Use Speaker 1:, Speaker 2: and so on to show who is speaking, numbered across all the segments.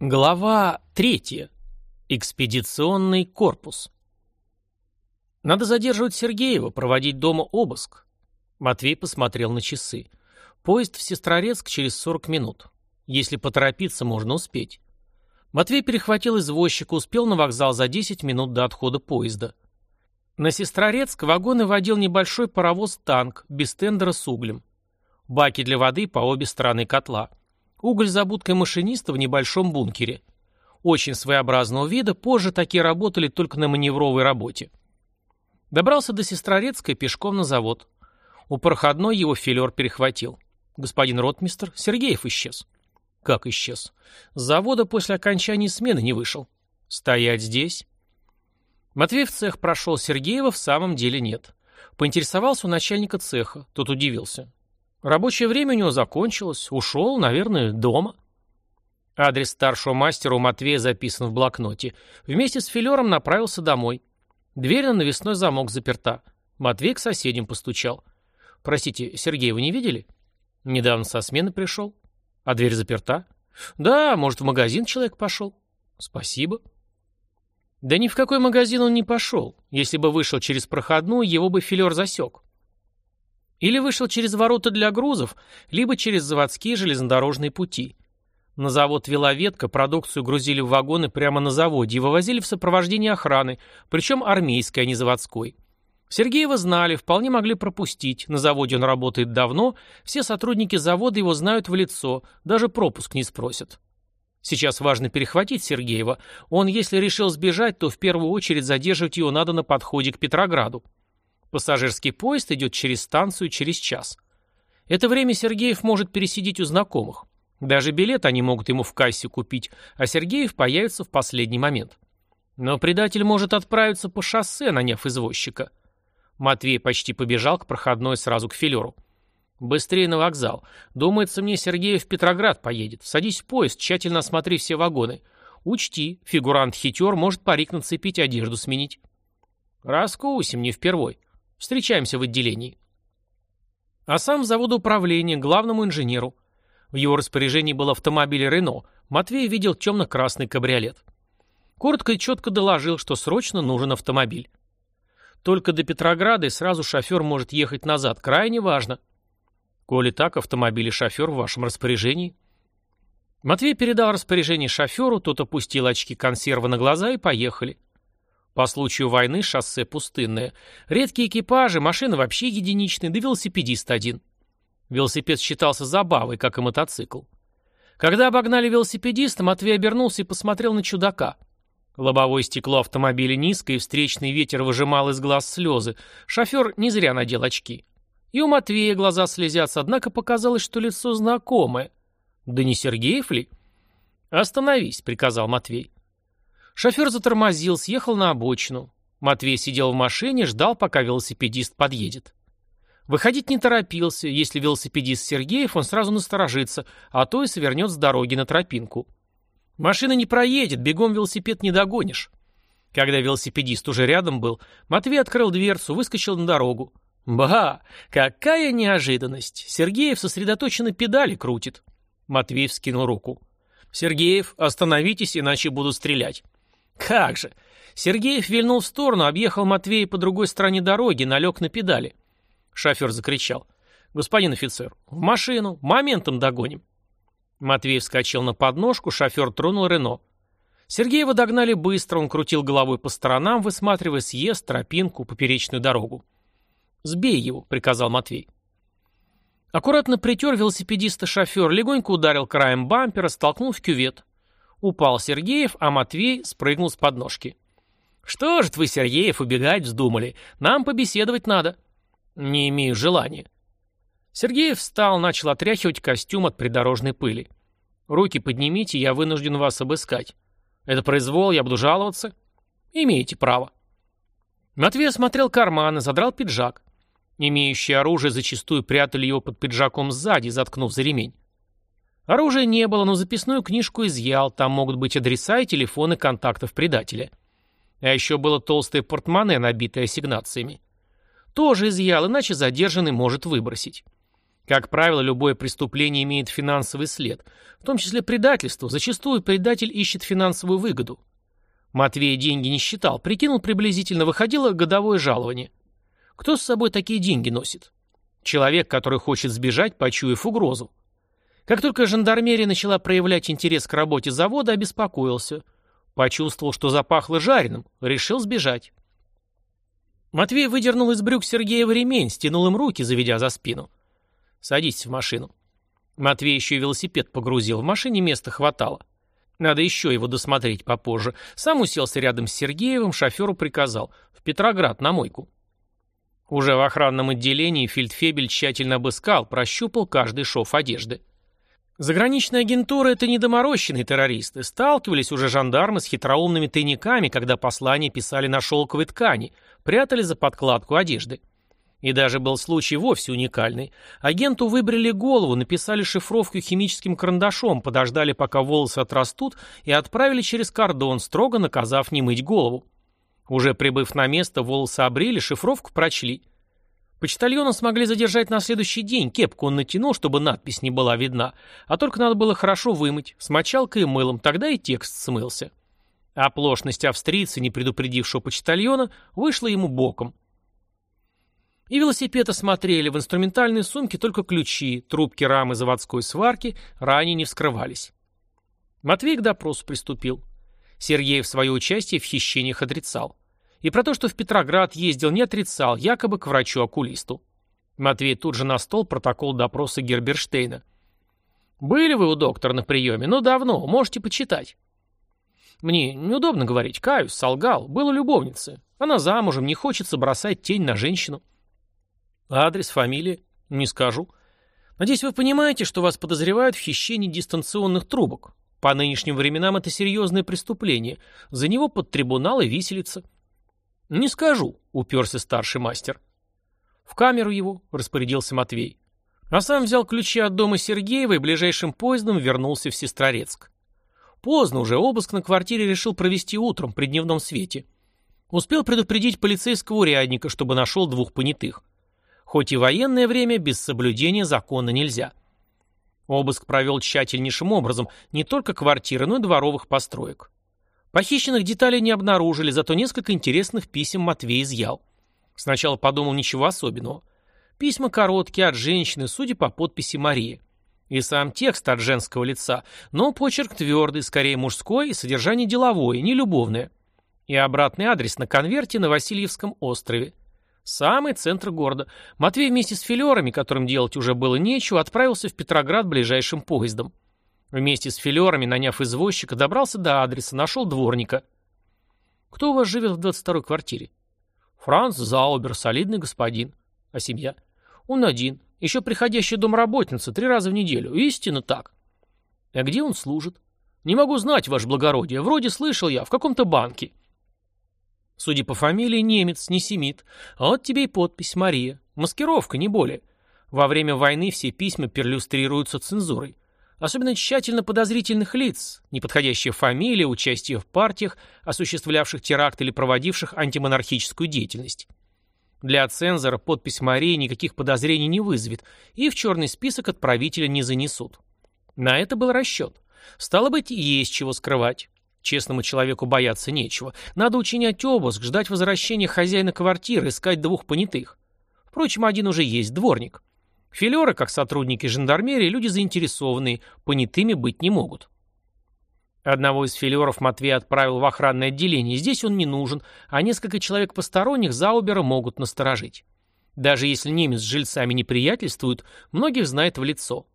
Speaker 1: Глава третья. Экспедиционный корпус. Надо задерживать Сергеева, проводить дома обыск. Матвей посмотрел на часы. Поезд в Сестрорецк через 40 минут. Если поторопиться, можно успеть. Матвей перехватил извозчика, успел на вокзал за 10 минут до отхода поезда. На Сестрорецк вагоны водил небольшой паровоз-танк, без тендера с углем. Баки для воды по обе стороны котла. Уголь за будкой машиниста в небольшом бункере. Очень своеобразного вида, позже такие работали только на маневровой работе. Добрался до Сестрорецкой пешком на завод. У проходной его филер перехватил. Господин ротмистр, Сергеев исчез. Как исчез? С завода после окончания смены не вышел. Стоять здесь? Матвей в цех прошел, Сергеева в самом деле нет. Поинтересовался у начальника цеха, тот удивился. Рабочее время у него закончилось. Ушел, наверное, дома. Адрес старшего мастера у Матвея записан в блокноте. Вместе с филером направился домой. Дверь на навесной замок заперта. Матвей к соседям постучал. «Простите, Сергей, вы не видели?» «Недавно со смены пришел». «А дверь заперта?» «Да, может, в магазин человек пошел». «Спасибо». Да ни в какой магазин он не пошел. Если бы вышел через проходную, его бы филер засек. Или вышел через ворота для грузов, либо через заводские железнодорожные пути. На завод вела ветка, продукцию грузили в вагоны прямо на заводе и вывозили в сопровождении охраны, причем армейской, а не заводской. Сергеева знали, вполне могли пропустить, на заводе он работает давно, все сотрудники завода его знают в лицо, даже пропуск не спросят. Сейчас важно перехватить Сергеева, он, если решил сбежать, то в первую очередь задерживать его надо на подходе к Петрограду. Пассажирский поезд идет через станцию через час. Это время Сергеев может пересидеть у знакомых. Даже билет они могут ему в кассе купить, а Сергеев появится в последний момент. Но предатель может отправиться по шоссе, наняв извозчика. Матвей почти побежал к проходной сразу к филеру. «Быстрее на вокзал. Думается мне, Сергеев в Петроград поедет. Садись в поезд, тщательно осмотри все вагоны. Учти, фигурант-хитер может парик нацепить, одежду сменить». «Раскусим, не впервой. Встречаемся в отделении. А сам в завод управления, главному инженеру. В его распоряжении был автомобиль «Рено». Матвей видел темно-красный кабриолет. Коротко и четко доложил, что срочно нужен автомобиль. Только до Петрограда и сразу шофер может ехать назад. Крайне важно. Коли так, автомобиль и шофер в вашем распоряжении. Матвей передал распоряжение шоферу, тот опустил очки консервы на глаза и поехали. По случаю войны шоссе пустынное. Редкие экипажи, машины вообще единичные, да велосипедист один. Велосипед считался забавой, как и мотоцикл. Когда обогнали велосипедиста, Матвей обернулся и посмотрел на чудака. Лобовое стекло автомобиля низко, и встречный ветер выжимал из глаз слезы. Шофер не зря надел очки. И у Матвея глаза слезятся, однако показалось, что лицо знакомое. Да не Сергеев ли? «Остановись», — приказал Матвей. Шофер затормозил, съехал на обочину. Матвей сидел в машине, ждал, пока велосипедист подъедет. Выходить не торопился. Если велосипедист Сергеев, он сразу насторожится, а то и свернет с дороги на тропинку. Машина не проедет, бегом велосипед не догонишь. Когда велосипедист уже рядом был, Матвей открыл дверцу, выскочил на дорогу. Ба, какая неожиданность! Сергеев сосредоточенно педали крутит. Матвей вскинул руку. «Сергеев, остановитесь, иначе буду стрелять». Как же! Сергеев вильнул в сторону, объехал Матвея по другой стороне дороги, налег на педали. Шофер закричал. «Господин офицер, в машину, моментом догоним». Матвей вскочил на подножку, шофер тронул Рено. Сергеева догнали быстро, он крутил головой по сторонам, высматривая съезд, тропинку, поперечную дорогу. «Сбей его», — приказал Матвей. Аккуратно притер велосипедиста шофер, легонько ударил краем бампера, столкнул в кювет. Упал Сергеев, а Матвей спрыгнул с подножки. «Что ж вы, Сергеев, убегать вздумали? Нам побеседовать надо». «Не имею желания». Сергеев встал, начал отряхивать костюм от придорожной пыли. «Руки поднимите, я вынужден вас обыскать». «Это произвол, я буду жаловаться?» «Имеете право». Матвей осмотрел карманы, задрал пиджак. Имеющие оружие зачастую прятали его под пиджаком сзади, заткнув за ремень. Оружия не было, но записную книжку изъял, там могут быть адреса и телефоны контактов предателя. А еще было толстое портмоне, набитое ассигнациями. Тоже изъял, иначе задержанный может выбросить. Как правило, любое преступление имеет финансовый след, в том числе предательство. Зачастую предатель ищет финансовую выгоду. Матвей деньги не считал, прикинул приблизительно, выходило годовое жалование. Кто с собой такие деньги носит? Человек, который хочет сбежать, почуяв угрозу. Как только жандармерия начала проявлять интерес к работе завода, обеспокоился. Почувствовал, что запахло жареным, решил сбежать. Матвей выдернул из брюк Сергеева ремень, стянул им руки, заведя за спину. «Садитесь в машину». Матвей еще и велосипед погрузил, в машине места хватало. Надо еще его досмотреть попозже. Сам уселся рядом с Сергеевым, шоферу приказал. В Петроград на мойку. Уже в охранном отделении фельдфебель тщательно обыскал, прощупал каждый шов одежды. Заграничная агентура — это недоморощенные террористы. Сталкивались уже жандармы с хитроумными тайниками, когда послания писали на шелковой ткани, прятали за подкладку одежды. И даже был случай вовсе уникальный. Агенту выбрали голову, написали шифровку химическим карандашом, подождали, пока волосы отрастут, и отправили через кордон, строго наказав не мыть голову. Уже прибыв на место, волосы обрили, шифровку прочли. Почтальона смогли задержать на следующий день, кепку он натянул, чтобы надпись не была видна, а только надо было хорошо вымыть, с мочалкой и мылом, тогда и текст смылся. Оплошность австрийца, не предупредившего почтальона, вышла ему боком. И велосипед осмотрели, в инструментальной сумке только ключи, трубки рамы заводской сварки ранее не вскрывались. Матвей к допросу приступил. Сергей в свое участие в хищениях отрицал. И про то, что в Петроград ездил, не отрицал, якобы к врачу-окулисту. Матвей тут же на стол протокол допроса Герберштейна. «Были вы у доктора на приеме? Ну, давно. Можете почитать». «Мне неудобно говорить. Каюсь, солгал. Был у любовницы. Она замужем, не хочется бросать тень на женщину». Адрес, фамилия? Не скажу. Надеюсь, вы понимаете, что вас подозревают в хищении дистанционных трубок. По нынешним временам это серьезное преступление. За него под трибунал и виселица. Не скажу, уперся старший мастер. В камеру его, распорядился Матвей. А сам взял ключи от дома Сергеева и ближайшим поездом вернулся в Сестрорецк. Поздно уже, обыск на квартире решил провести утром при дневном свете. Успел предупредить полицейского урядника, чтобы нашел двух понятых. Хоть и военное время, без соблюдения закона нельзя. Обыск провел тщательнейшим образом не только квартиры, но и дворовых построек. Похищенных деталей не обнаружили, зато несколько интересных писем Матвей изъял. Сначала подумал ничего особенного. Письма короткие, от женщины, судя по подписи Марии. И сам текст от женского лица, но почерк твердый, скорее мужской, и содержание деловое, не любовное. И обратный адрес на конверте на Васильевском острове. Самый центр города. Матвей вместе с филерами, которым делать уже было нечего, отправился в Петроград ближайшим поездом. Вместе с филерами, наняв извозчика, добрался до адреса, нашел дворника. «Кто у вас живет в 22-й квартире?» «Франц Заубер, солидный господин. А семья?» «Он один. Еще приходящая домработница, три раза в неделю. Истинно так». «А где он служит?» «Не могу знать, ваше благородие. Вроде слышал я, в каком-то банке». Судя по фамилии, немец, не семит. А вот тебе и подпись Мария. Маскировка, не более. Во время войны все письма перлюстрируются цензурой. Особенно тщательно подозрительных лиц, неподходящая фамилия, участие в партиях, осуществлявших теракт или проводивших антимонархическую деятельность. Для цензора подпись Марии никаких подозрений не вызовет и в черный список отправителя не занесут. На это был расчет. Стало быть, есть чего скрывать. Честному человеку бояться нечего. Надо учинять обыск, ждать возвращения хозяина квартиры, искать двух понятых. Впрочем, один уже есть, дворник. Филеры, как сотрудники жандармерии, люди заинтересованные, понятыми быть не могут. Одного из филеров Матвей отправил в охранное отделение. Здесь он не нужен, а несколько человек посторонних Заубера могут насторожить. Даже если немец с жильцами не приятельствует, многих знает в лицо.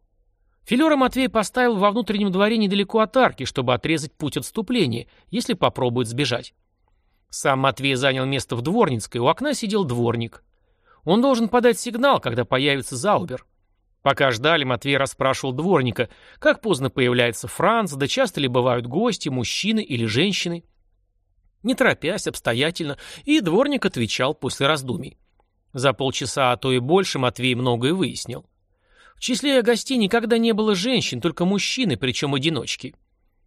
Speaker 1: Филера Матвей поставил во внутреннем дворе недалеко от арки, чтобы отрезать путь отступления, если попробует сбежать. Сам Матвей занял место в Дворницкой, у окна сидел дворник. Он должен подать сигнал, когда появится Заубер. Пока ждали, Матвей расспрашивал дворника, как поздно появляется Франц, да часто ли бывают гости, мужчины или женщины. Не торопясь, обстоятельно, и дворник отвечал после раздумий. За полчаса, а то и больше, Матвей многое выяснил. В числе гостей никогда не было женщин, только мужчины, причем одиночки.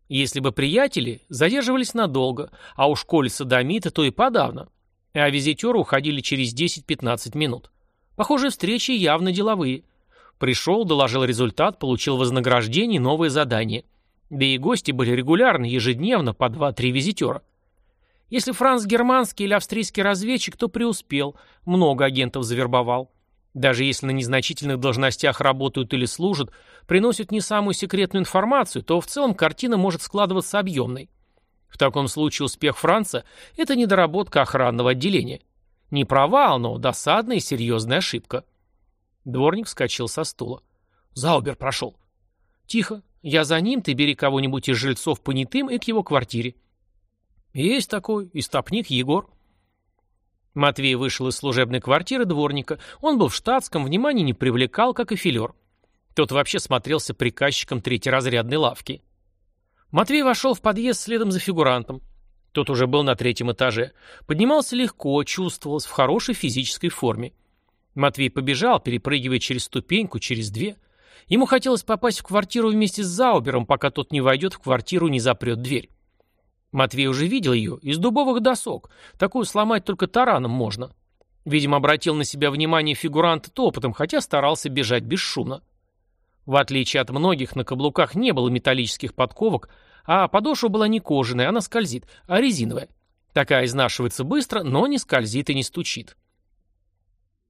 Speaker 1: Если бы приятели, задерживались надолго, а уж коли садомиты, то и подавно. А визитеры уходили через 10-15 минут. Похоже, встречи явно деловые. Пришел, доложил результат, получил вознаграждение и новые задания. Да и гости были регулярны, ежедневно, по два-три визитера. Если Франц германский или австрийский разведчик, то преуспел, много агентов завербовал. Даже если на незначительных должностях работают или служат, приносят не самую секретную информацию, то в целом картина может складываться объемной. В таком случае успех Франца – это недоработка охранного отделения. Не провал, но досадная и серьезная ошибка. Дворник вскочил со стула. Заубер прошел. Тихо. Я за ним, ты бери кого-нибудь из жильцов понятым и к его квартире. Есть такой, истопник Егор. Матвей вышел из служебной квартиры дворника. Он был в штатском, внимания не привлекал, как и филер. Тот вообще смотрелся приказчиком третьеразрядной лавки. Матвей вошел в подъезд следом за фигурантом. Тот уже был на третьем этаже. Поднимался легко, чувствовался в хорошей физической форме. Матвей побежал, перепрыгивая через ступеньку, через две. Ему хотелось попасть в квартиру вместе с Заубером, пока тот не войдет в квартиру и не запрет дверь. Матвей уже видел ее, из дубовых досок. Такую сломать только тараном можно. Видимо, обратил на себя внимание фигурант топотом, хотя старался бежать бесшумно. В отличие от многих, на каблуках не было металлических подковок, а подошва была не кожаная, она скользит, а резиновая. Такая изнашивается быстро, но не скользит и не стучит.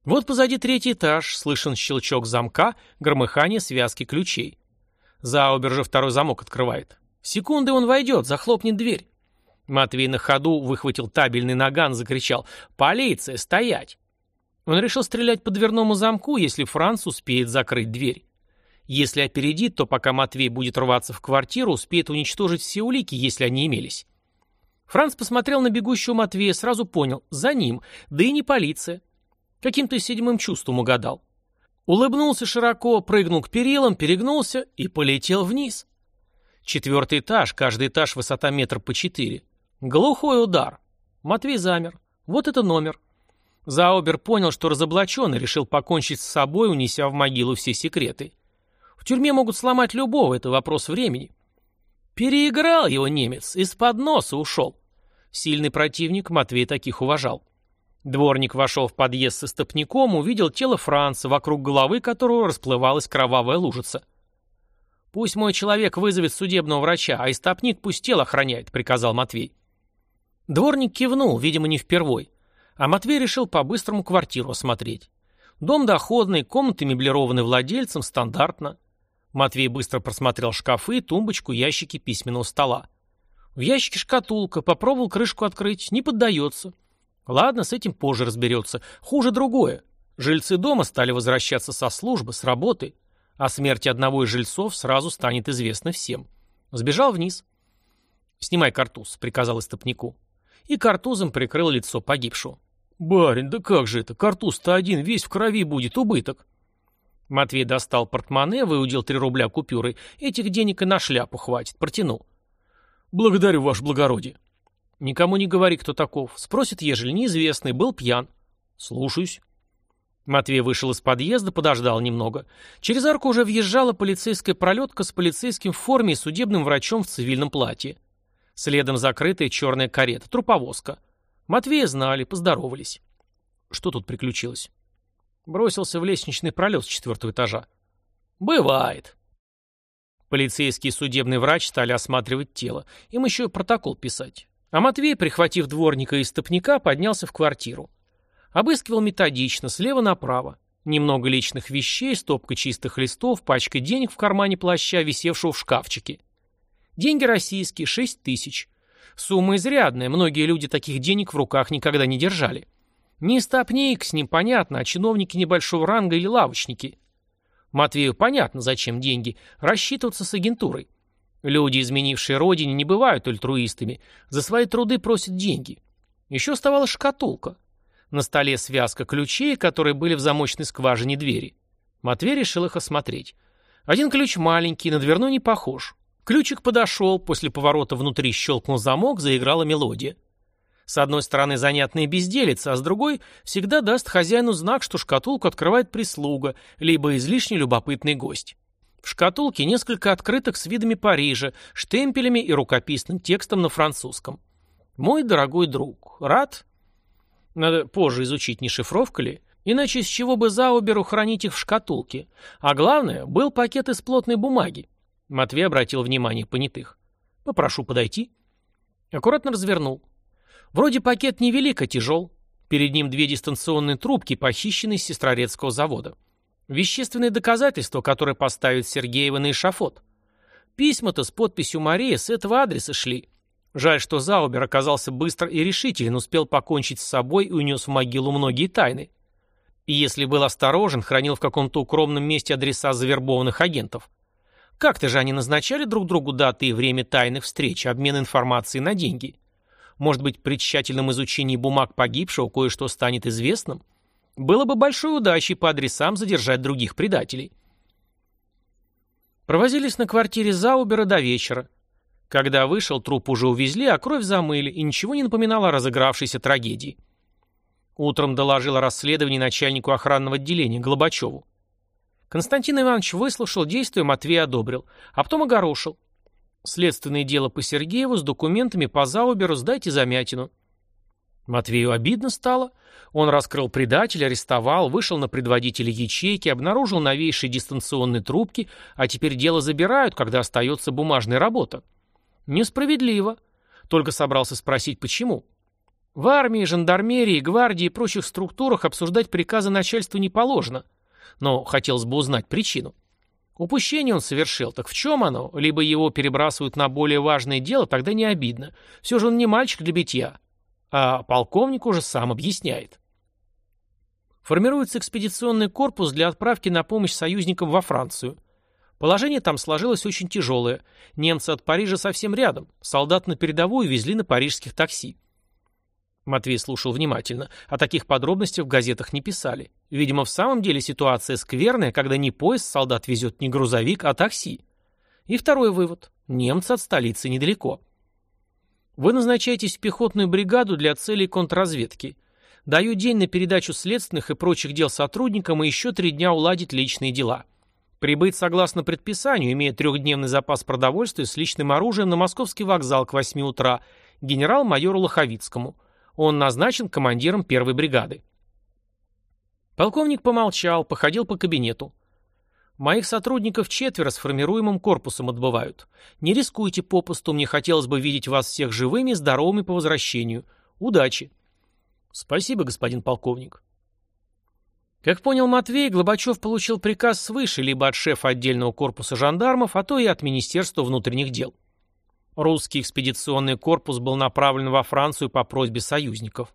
Speaker 1: Вот позади третий этаж, слышен щелчок замка, громыхание связки ключей. Заубер же второй замок открывает. Секунды он войдет, захлопнет дверь. Матвей на ходу выхватил табельный наган, закричал «Полиция! Стоять!». Он решил стрелять по дверному замку, если Франц успеет закрыть дверь. Если опередит, то пока Матвей будет рваться в квартиру, успеет уничтожить все улики, если они имелись. Франц посмотрел на бегущего Матвея, сразу понял – за ним, да и не полиция. Каким-то седьмым чувством угадал. Улыбнулся широко, прыгнул к перилам, перегнулся и полетел вниз. Четвертый этаж, каждый этаж высота метр по четыре. Глухой удар. Матвей замер. Вот это номер. Заубер понял, что разоблачен и решил покончить с собой, унеся в могилу все секреты. В тюрьме могут сломать любого, это вопрос времени. Переиграл его немец, из-под носа ушел. Сильный противник, Матвей таких уважал. Дворник вошел в подъезд со стопником, увидел тело Франца, вокруг головы которого расплывалась кровавая лужица. «Пусть мой человек вызовет судебного врача, а истопник пусть тело охраняет», — приказал Матвей. Дворник кивнул, видимо, не впервой. А Матвей решил по-быстрому квартиру осмотреть. Дом доходный, комнаты меблированы владельцем, стандартно. Матвей быстро просмотрел шкафы, тумбочку, ящики письменного стола. В ящике шкатулка, попробовал крышку открыть, не поддается. Ладно, с этим позже разберется. Хуже другое. Жильцы дома стали возвращаться со службы, с работы. О смерти одного из жильцов сразу станет известно всем. Сбежал вниз. «Снимай картуз», — приказал истопнику и картузом прикрыл лицо погибшего. «Барин, да как же это? Картуз-то один, весь в крови будет, убыток». Матвей достал портмоне, выудил три рубля купюры. Этих денег и на шляпу хватит. Протянул. «Благодарю, ваше благородие». «Никому не говори, кто таков. Спросит, ежели неизвестный, был пьян». «Слушаюсь». Матвей вышел из подъезда, подождал немного. Через арку уже въезжала полицейская пролетка с полицейским в форме и судебным врачом в цивильном платье. Следом закрытая черная карета, труповозка. Матвея знали, поздоровались. Что тут приключилось? Бросился в лестничный пролет с четвертого этажа. Бывает. Полицейский и судебный врач стали осматривать тело. Им еще протокол писать. А Матвей, прихватив дворника и стопника, поднялся в квартиру. Обыскивал методично, слева направо. Немного личных вещей, стопка чистых листов, пачка денег в кармане плаща, висевшего в шкафчике. Деньги российские, 6 тысяч. Сумма изрядная, многие люди таких денег в руках никогда не держали. Не стопник, с ним понятно, а чиновники небольшого ранга или лавочники. Матвею понятно, зачем деньги, рассчитываться с агентурой. Люди, изменившие родине, не бывают альтруистами, за свои труды просят деньги. Еще оставалась шкатулка. На столе связка ключей, которые были в замочной скважине двери. Матвей решил их осмотреть. Один ключ маленький, на дверной не похож. Ключик подошел, после поворота внутри щелкнул замок, заиграла мелодия. С одной стороны занятная безделица, а с другой всегда даст хозяину знак, что шкатулку открывает прислуга, либо излишне любопытный гость. В шкатулке несколько открыток с видами Парижа, штемпелями и рукописным текстом на французском. «Мой дорогой друг, рад?» Надо позже изучить, не шифровка ли. Иначе с чего бы Зауберу хранить их в шкатулке? А главное, был пакет из плотной бумаги. Матвей обратил внимание понятых. «Попрошу подойти». Аккуратно развернул. Вроде пакет невелик, а тяжел. Перед ним две дистанционные трубки, похищенные с Сестрорецкого завода. Вещественные доказательства, которые поставят Сергеева на эшафот. Письма-то с подписью Марии с этого адреса шли. Жаль, что Заубер оказался быстр и решителен, успел покончить с собой и унес в могилу многие тайны. И если был осторожен, хранил в каком-то укромном месте адреса завербованных агентов. Как-то же они назначали друг другу даты и время тайных встреч, обмен информацией на деньги. Может быть, при тщательном изучении бумаг погибшего кое-что станет известным? Было бы большой удачей по адресам задержать других предателей. Провозились на квартире Заубера до вечера. Когда вышел, труп уже увезли, а кровь замыли, и ничего не напоминало о разыгравшейся трагедии. Утром доложил о расследовании начальнику охранного отделения Глобачеву. Константин Иванович выслушал действия, Матвей одобрил, а потом огорошил. Следственное дело по Сергееву с документами по Зауберу сдайте замятину. Матвею обидно стало. Он раскрыл предателя, арестовал, вышел на предводителя ячейки, обнаружил новейшие дистанционные трубки, а теперь дело забирают, когда остается бумажная работа. Несправедливо. Только собрался спросить, почему. В армии, жандармерии, гвардии и прочих структурах обсуждать приказы начальству не положено. Но хотелось бы узнать причину. Упущение он совершил, так в чем оно? Либо его перебрасывают на более важное дело, тогда не обидно. Все же он не мальчик для битья. А полковник уже сам объясняет. Формируется экспедиционный корпус для отправки на помощь союзникам во Францию. Положение там сложилось очень тяжелое. Немцы от Парижа совсем рядом. Солдат на передовую везли на парижских такси. Матвей слушал внимательно. О таких подробностях в газетах не писали. Видимо, в самом деле ситуация скверная, когда не поезд солдат везет не грузовик, а такси. И второй вывод. Немцы от столицы недалеко. Вы назначаетесь в пехотную бригаду для целей контрразведки. Даю день на передачу следственных и прочих дел сотрудникам и еще три дня уладить личные дела. Прибыть согласно предписанию, имея трехдневный запас продовольствия с личным оружием на московский вокзал к 8 утра генерал-майору Лоховицкому – он назначен командиром первой бригады. Полковник помолчал, походил по кабинету. Моих сотрудников четверо с формируемым корпусом отбывают. Не рискуйте попусту, мне хотелось бы видеть вас всех живыми и здоровыми по возвращению. Удачи. Спасибо, господин полковник. Как понял Матвей, Глобачев получил приказ свыше либо от шефа отдельного корпуса жандармов, а то и от Министерства внутренних дел. Русский экспедиционный корпус был направлен во Францию по просьбе союзников.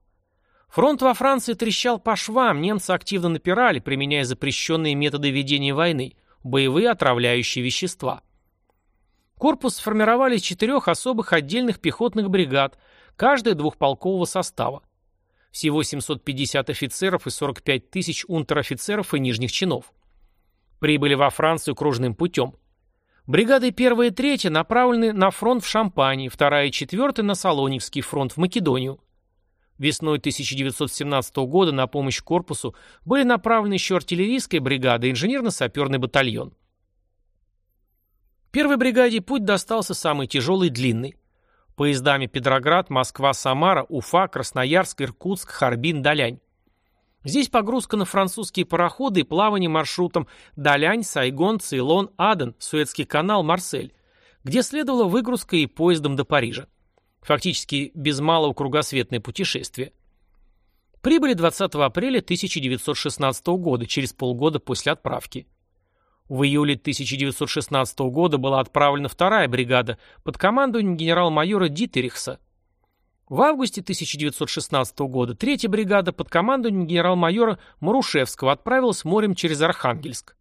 Speaker 1: Фронт во Франции трещал по швам, немцы активно напирали, применяя запрещенные методы ведения войны – боевые отравляющие вещества. Корпус сформировали из четырех особых отдельных пехотных бригад, каждая двухполкового состава. Всего 750 офицеров и 45 тысяч унтер-офицеров и нижних чинов. Прибыли во Францию кружным путем. Бригады 1 и 3 направлены на фронт в Шампании, 2 и 4 на Салоникский фронт в Македонию. Весной 1917 года на помощь корпусу были направлены еще артиллерийская бригада и инженерно-саперный батальон. Первой бригаде путь достался самый тяжелый и длинный. Поездами Петроград, Москва, Самара, Уфа, Красноярск, Иркутск, Харбин, Далянь. Здесь погрузка на французские пароходы и плавание маршрутом Далянь, Сайгон, Цейлон, Аден, Суэцкий канал, Марсель, где следовала выгрузка и поездом до Парижа. Фактически без малого кругосветное путешествие. Прибыли 20 апреля 1916 года, через полгода после отправки. В июле 1916 года была отправлена вторая бригада под командованием генерал-майора Дитерихса – в августе 1916 года третья бригада под командованием генерал-майора Марушевского отправилась морем через Архангельск.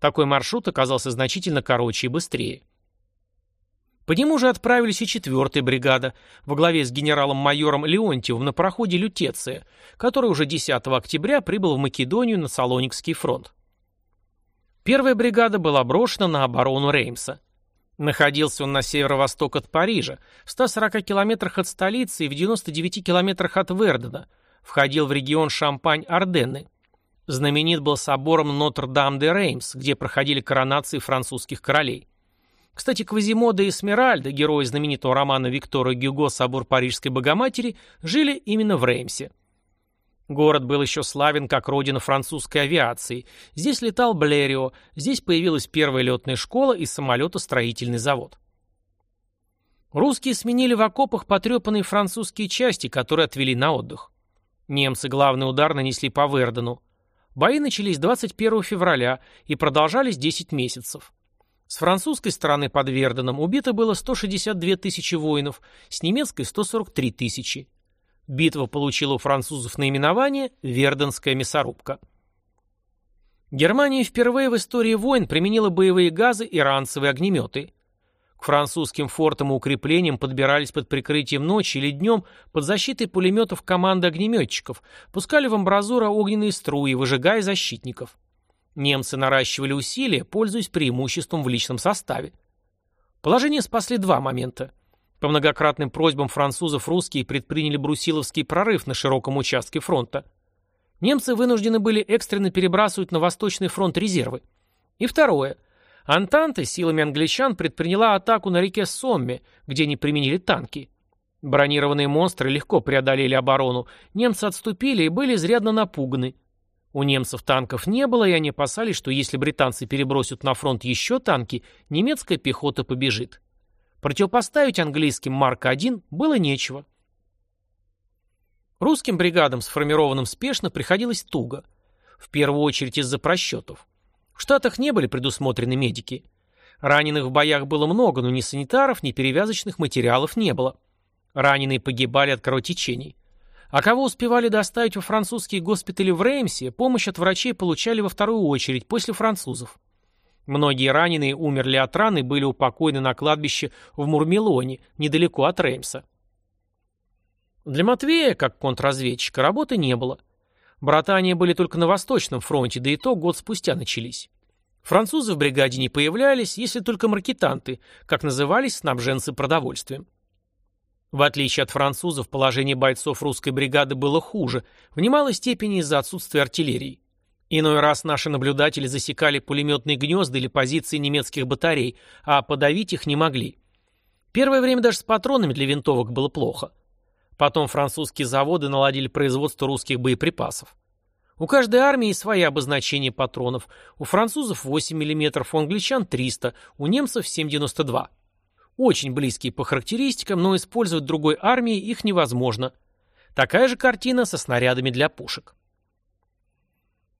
Speaker 1: Такой маршрут оказался значительно короче и быстрее. По нему же отправились и четвертая бригада во главе с генералом-майором Леонтьевым на пароходе «Лютеция», который уже 10 октября прибыл в Македонию на Салоникский фронт. Первая бригада была брошена на оборону Реймса. Находился он на северо-восток от Парижа, в 140 километрах от столицы и в 99 километрах от Вердена, входил в регион Шампань-Арденны. Знаменит был собором Нотр-Дам-де-Реймс, где проходили коронации французских королей. Кстати, Квазимода и Эсмеральда, герои знаменитого романа Виктора Гюго «Собор Парижской Богоматери», жили именно в Реймсе. Город был еще славен как родина французской авиации. Здесь летал Блерио, здесь появилась первая летная школа и самолетостроительный завод. Русские сменили в окопах потрепанные французские части, которые отвели на отдых. Немцы главный удар нанесли по Вердену. Бои начались 21 февраля и продолжались 10 месяцев. С французской стороны под Верденом убито было 162 тысячи воинов, с немецкой 143 тысячи. Битва получила у французов наименование «Верденская мясорубка». Германия впервые в истории войн применила боевые газы и ранцевые огнеметы. К французским фортам и укреплениям подбирались под прикрытием ночи или днем под защитой пулеметов команды огнеметчиков, пускали в амбразуры огненные струи, выжигая защитников. Немцы наращивали усилия, пользуясь преимуществом в личном составе. Положение спасли два момента. По многократным просьбам французов русские предприняли брусиловский прорыв на широком участке фронта. Немцы вынуждены были экстренно перебрасывать на Восточный фронт резервы. И второе. Антанта силами англичан предприняла атаку на реке Сомме, где не применили танки. Бронированные монстры легко преодолели оборону, немцы отступили и были изрядно напуганы. У немцев танков не было, и они опасались, что если британцы перебросят на фронт еще танки, немецкая пехота побежит. Противопоставить английским Марк-1 было нечего. Русским бригадам, сформированным спешно, приходилось туго. В первую очередь из-за просчетов. В Штатах не были предусмотрены медики. Раненых в боях было много, но ни санитаров, ни перевязочных материалов не было. Раненые погибали от кровотечений. А кого успевали доставить во французские госпитали в Реймсе, помощь от врачей получали во вторую очередь, после французов. Многие раненые умерли от ран и были упокоены на кладбище в Мурмелоне, недалеко от Реймса. Для Матвея, как контрразведчика, работы не было. Братания были только на Восточном фронте, да и то год спустя начались. Французы в бригаде не появлялись, если только маркетанты, как назывались снабженцы продовольствием. В отличие от французов, положение бойцов русской бригады было хуже, в немалой степени из-за отсутствия артиллерии. Иной раз наши наблюдатели засекали пулеметные гнезда или позиции немецких батарей, а подавить их не могли. Первое время даже с патронами для винтовок было плохо. Потом французские заводы наладили производство русских боеприпасов. У каждой армии свои обозначения патронов. У французов 8 мм, у англичан 300, у немцев 7,92. Очень близкие по характеристикам, но использовать другой армии их невозможно. Такая же картина со снарядами для пушек.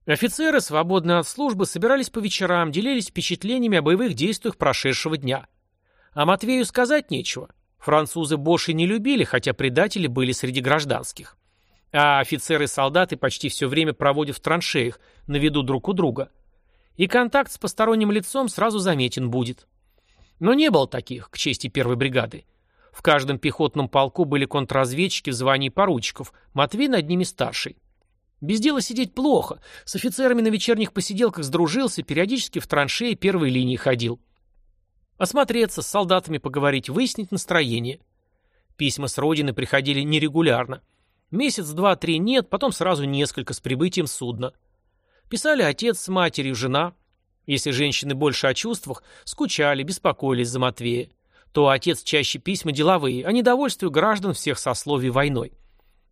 Speaker 1: Офицеры, свободные от службы, собирались по вечерам, делились впечатлениями о боевых действиях прошедшего дня. А Матвею сказать нечего. Французы Боши не любили, хотя предатели были среди гражданских. А офицеры и солдаты почти все время проводят в траншеях, на виду друг у друга. И контакт с посторонним лицом сразу заметен будет. Но не было таких, к чести первой бригады. В каждом пехотном полку были контрразведчики в звании поручиков, Матвей над ними старший. Без дела сидеть плохо, с офицерами на вечерних посиделках сдружился, периодически в траншеи первой линии ходил. Осмотреться, с солдатами поговорить, выяснить настроение. Письма с родины приходили нерегулярно. Месяц, два, три нет, потом сразу несколько с прибытием судна. Писали отец с матерью, жена. Если женщины больше о чувствах, скучали, беспокоились за Матвея. То отец чаще письма деловые, о недовольстве граждан всех сословий войной.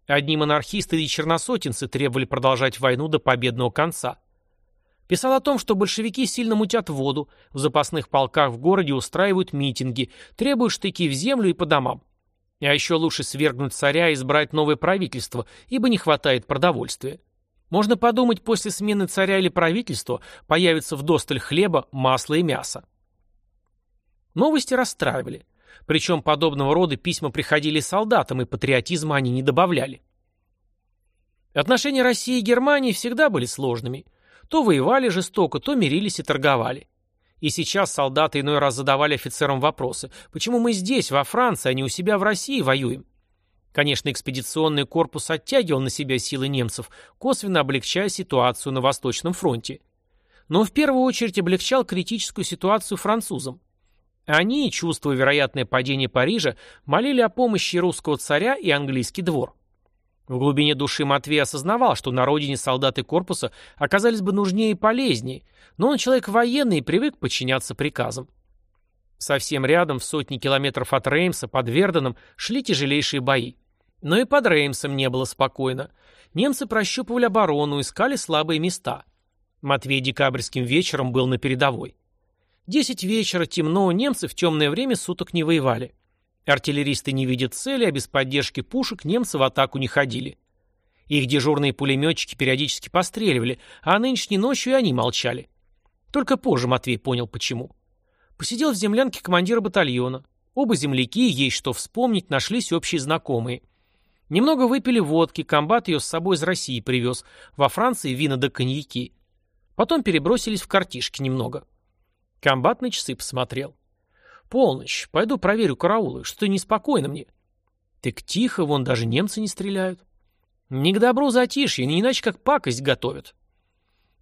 Speaker 1: Одни монархисты и черносотенцы требовали продолжать войну до победного конца. Писал о том, что большевики сильно мутят воду, в запасных полках в городе устраивают митинги, требуют штыки в землю и по домам. А еще лучше свергнуть царя и избрать новое правительство, ибо не хватает продовольствия. Можно подумать, после смены царя или правительства появится вдосталь хлеба, масла и мяса. Новости расстраивали. Причем подобного рода письма приходили солдатам, и патриотизма они не добавляли. Отношения России и Германии всегда были сложными. То воевали жестоко, то мирились и торговали. И сейчас солдаты иной раз задавали офицерам вопросы, почему мы здесь, во Франции, а не у себя в России воюем? Конечно, экспедиционный корпус оттягивал на себя силы немцев, косвенно облегчая ситуацию на Восточном фронте. Но в первую очередь облегчал критическую ситуацию французам. Они, чувствуя вероятное падение Парижа, молили о помощи русского царя и английский двор. В глубине души Матвей осознавал, что на родине солдаты корпуса оказались бы нужнее и полезнее, но он человек военный и привык подчиняться приказам. Совсем рядом, в сотни километров от Реймса, под Верденом, шли тяжелейшие бои. Но и под Реймсом не было спокойно. Немцы прощупывали оборону, искали слабые места. Матвей декабрьским вечером был на передовой. Десять вечера, темно, немцы в темное время суток не воевали. Артиллеристы не видят цели, а без поддержки пушек немцы в атаку не ходили. Их дежурные пулеметчики периодически постреливали, а нынешней ночью и они молчали. Только позже Матвей понял, почему. Посидел в землянке командира батальона. Оба земляки, есть что вспомнить, нашлись общие знакомые. Немного выпили водки, комбат ее с собой из России привез. Во Франции вина да коньяки. Потом перебросились в картишки немного. Комбат на часы посмотрел. «Полночь. Пойду проверю караулы. Что-то неспокойно мне». «Так тихо, вон даже немцы не стреляют». «Не к добру затишье, не иначе как пакость готовят».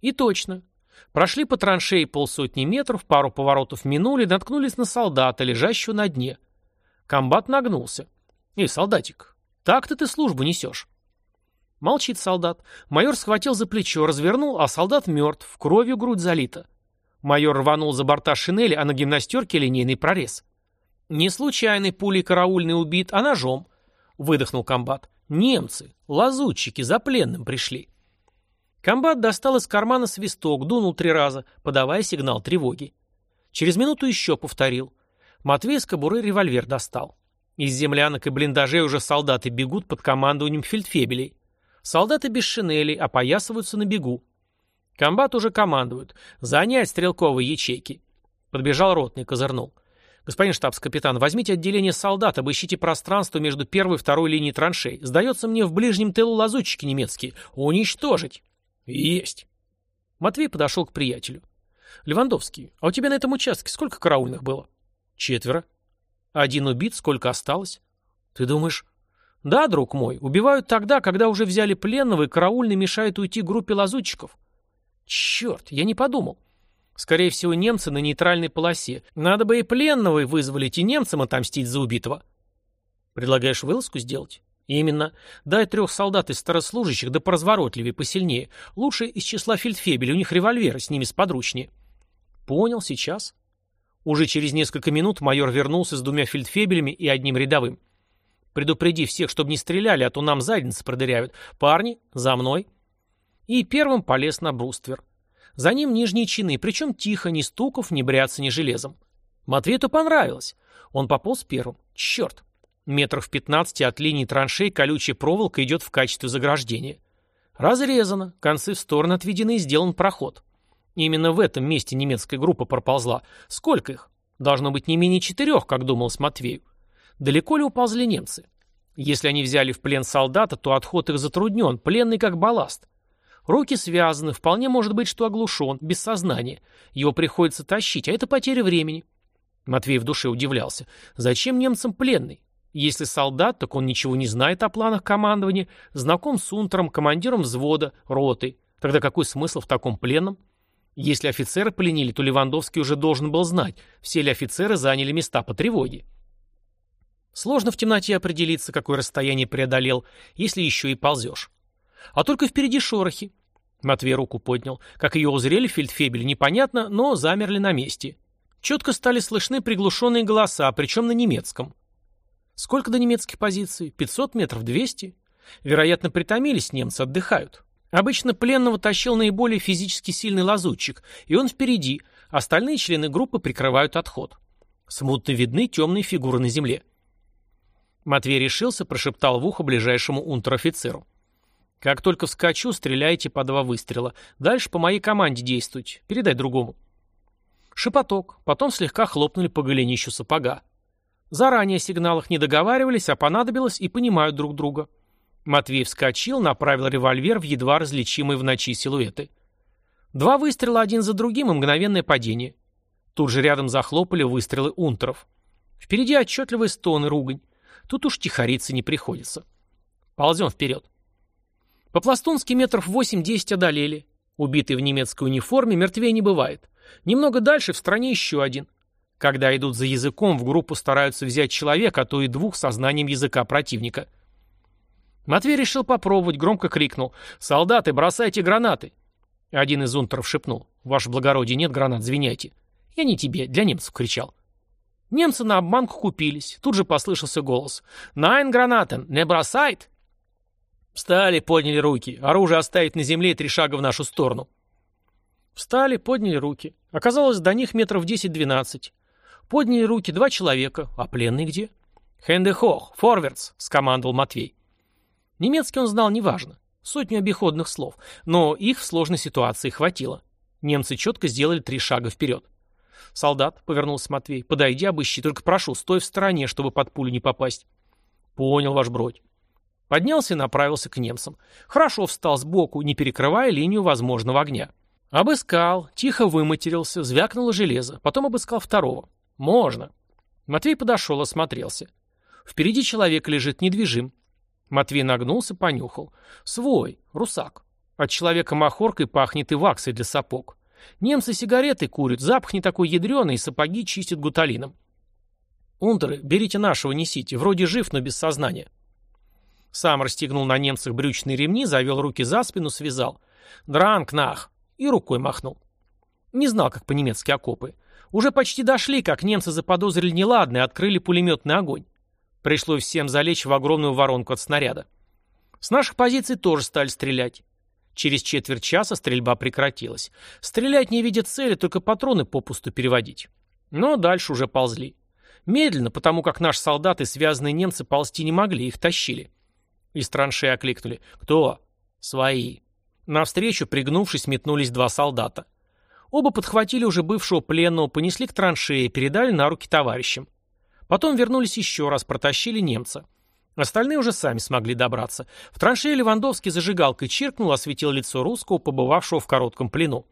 Speaker 1: И точно. Прошли по траншеи полсотни метров, пару поворотов минули, наткнулись на солдата, лежащего на дне. Комбат нагнулся. «Эй, солдатик, так-то ты службу несешь». Молчит солдат. Майор схватил за плечо, развернул, а солдат мертв, кровью грудь залита. Майор рванул за борта шинели, а на гимнастерке линейный прорез. «Не случайный пулей караульный убит, а ножом», — выдохнул комбат. «Немцы, лазутчики, за пленным пришли». Комбат достал из кармана свисток, дунул три раза, подавая сигнал тревоги. Через минуту еще повторил. Матвей с кобуры револьвер достал. Из землянок и блиндажей уже солдаты бегут под командованием фельдфебелей. Солдаты без шинелей, опоясываются на бегу. Комбат уже командует. Занять стрелковые ячейки. Подбежал ротный, козырнул. Господин штабс-капитан, возьмите отделение солдат, обыщите пространство между первой и второй линией траншей. Сдается мне в ближнем тылу лазутчики немецкие. Уничтожить. Есть. Матвей подошел к приятелю. Левандовский, а у тебя на этом участке сколько караульных было? Четверо. Один убит, сколько осталось? Ты думаешь... Да, друг мой, убивают тогда, когда уже взяли пленного и караульный мешает уйти группе лазутчиков. Черт, я не подумал. Скорее всего, немцы на нейтральной полосе. Надо бы и пленного вызволить, и немцам отомстить за убитого. Предлагаешь вылазку сделать? Именно. Дай трех солдат из старослужащих, да поразворотливее, посильнее. Лучше из числа фельдфебелей, у них револьверы, с ними сподручнее. Понял, сейчас. Уже через несколько минут майор вернулся с двумя фельдфебелями и одним рядовым. Предупреди всех, чтобы не стреляли, а то нам задницы продырявят. Парни, за мной и первым полез на бруствер. За ним нижние чины, причем тихо, ни стуков, ни бряться, ни железом. Матвею-то понравилось. Он пополз первым. Черт. Метров пятнадцати от линии траншей колючая проволока идет в качестве заграждения. Разрезано, концы в стороны отведены и сделан проход. Именно в этом месте немецкая группа проползла. Сколько их? Должно быть не менее четырех, как думалось Матвею. Далеко ли уползли немцы? Если они взяли в плен солдата, то отход их затруднен, пленный как балласт. Руки связаны, вполне может быть, что оглушен, без сознания. Его приходится тащить, а это потеря времени. Матвей в душе удивлялся. Зачем немцам пленный? Если солдат, так он ничего не знает о планах командования, знаком с унтером, командиром взвода, роты. Тогда какой смысл в таком пленном? Если офицеры пленили, то Левандовский уже должен был знать, все ли офицеры заняли места по тревоге. Сложно в темноте определиться, какое расстояние преодолел, если еще и ползешь. А только впереди шорохи. Матвей руку поднял. Как ее узрели фельдфебель, непонятно, но замерли на месте. Четко стали слышны приглушенные голоса, причем на немецком. Сколько до немецких позиций? 500 метров? 200? Вероятно, притомились немцы, отдыхают. Обычно пленного тащил наиболее физически сильный лазутчик, и он впереди, остальные члены группы прикрывают отход. Смутно видны темные фигуры на земле. Матвей решился, прошептал в ухо ближайшему унтер-офицеру. Как только вскочу, стреляйте по два выстрела. Дальше по моей команде действуйте. Передай другому. Шепоток. Потом слегка хлопнули по голенищу сапога. Заранее о сигналах не договаривались, а понадобилось и понимают друг друга. Матвей вскочил, направил револьвер в едва различимые в ночи силуэты. Два выстрела один за другим и мгновенное падение. Тут же рядом захлопали выстрелы унтеров. Впереди отчетливые стоны, ругань. Тут уж тихориться не приходится. Ползем вперед. По-пластунски метров восемь-десять одолели. Убитый в немецкой униформе мертвее не бывает. Немного дальше в стране еще один. Когда идут за языком, в группу стараются взять человека, а то и двух со знанием языка противника. Матвей решил попробовать, громко крикнул. «Солдаты, бросайте гранаты!» Один из унтеров шепнул. «Ваше благородие, нет гранат, звеняйте». «Я не тебе, для немцев кричал». Немцы на обманку купились. Тут же послышался голос. «Найн гранатен! Не бросайт!» Встали, подняли руки. Оружие оставить на земле и три шага в нашу сторону. Встали, подняли руки. Оказалось, до них метров 10-12. Подняли руки два человека. А пленный где? «Хендехох, форвардс!» — скомандовал Матвей. Немецкий он знал неважно. Сотню обиходных слов. Но их в сложной ситуации хватило. Немцы четко сделали три шага вперед. «Солдат», — повернулся Матвей, — «подойди, обыщи, только прошу, стой в стороне, чтобы под пулю не попасть». «Понял, ваш бродь». Поднялся и направился к немцам. Хорошо встал сбоку, не перекрывая линию возможного огня. Обыскал, тихо выматерился, звякнуло железо. Потом обыскал второго. «Можно». Матвей подошел, осмотрелся. Впереди человек лежит недвижим. Матвей нагнулся, понюхал. «Свой, русак. От человека махоркой пахнет и ваксой для сапог. Немцы сигареты курят, запах не такой ядреный, и сапоги чистят гуталином. Унтеры, берите нашего, несите, вроде жив, но без сознания. Сам расстегнул на немцах брючные ремни, завел руки за спину, связал. Дранг нах! И рукой махнул. Не знал, как по-немецки окопы. Уже почти дошли, как немцы заподозрили неладное, открыли пулеметный огонь. Пришлось всем залечь в огромную воронку от снаряда. С наших позиций тоже стали стрелять. Через четверть часа стрельба прекратилась. Стрелять не видя цели, только патроны попусту переводить. Но дальше уже ползли. Медленно, потому как наши солдаты, связанные немцы, ползти не могли, их тащили. Из траншеи окликнули. «Кто?» «Свои». Навстречу, пригнувшись, метнулись два солдата. Оба подхватили уже бывшего пленного, понесли к траншее, передали на руки товарищам. Потом вернулись еще раз, протащили немца. Остальные уже сами смогли добраться. В траншее Левандовский зажигалкой чиркнул, осветил лицо русского, побывавшего в коротком плену.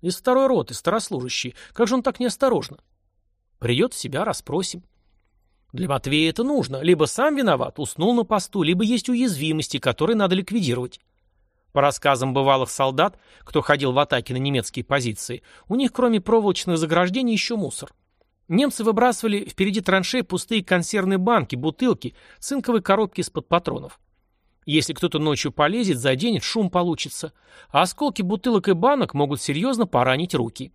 Speaker 1: Из второй роты, старослужащий. Как же он так неосторожно? Придет в себя, расспросим. Для Матвея это нужно. Либо сам виноват, уснул на посту, либо есть уязвимости, которые надо ликвидировать. По рассказам бывалых солдат, кто ходил в атаке на немецкие позиции, у них кроме проволочных заграждений еще мусор. Немцы выбрасывали впереди траншей пустые консервные банки, бутылки, цинковые коробки из-под патронов. Если кто-то ночью полезет, заденет, шум получится. А осколки бутылок и банок могут серьезно поранить руки.